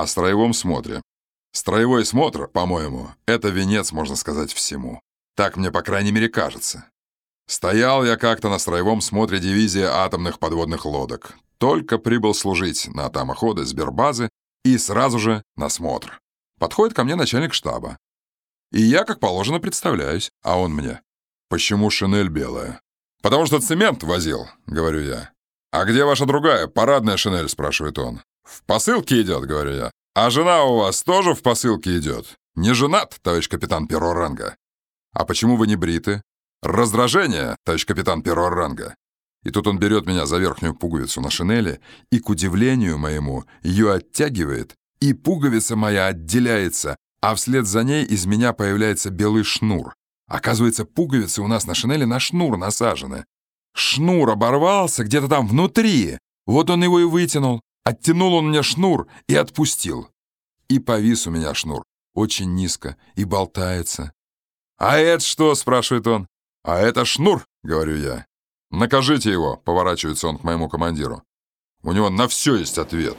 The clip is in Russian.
о строевом смотре. Строевой смотр, по-моему, это венец, можно сказать, всему. Так мне, по крайней мере, кажется. Стоял я как-то на строевом смотре дивизии атомных подводных лодок. Только прибыл служить на атомоходы Сбербазы и сразу же на смотр. Подходит ко мне начальник штаба. И я, как положено, представляюсь, а он мне. «Почему шинель белая?» «Потому что цемент возил», — говорю я. «А где ваша другая, парадная шинель?» — спрашивает он. «В посылке идет», — говорю я. «А жена у вас тоже в посылке идет?» «Не женат, товарищ капитан первого ранга». «А почему вы не бриты?» «Раздражение, товарищ капитан первого ранга». И тут он берет меня за верхнюю пуговицу на шинели и, к удивлению моему, ее оттягивает, и пуговица моя отделяется, а вслед за ней из меня появляется белый шнур. Оказывается, пуговицы у нас на шинели на шнур насажены. Шнур оборвался где-то там внутри. Вот он его и вытянул. Оттянул он мне шнур и отпустил. И повис у меня шнур. Очень низко и болтается. «А это что?» — спрашивает он. «А это шнур», — говорю я. «Накажите его», — поворачивается он к моему командиру. У него на все есть ответ.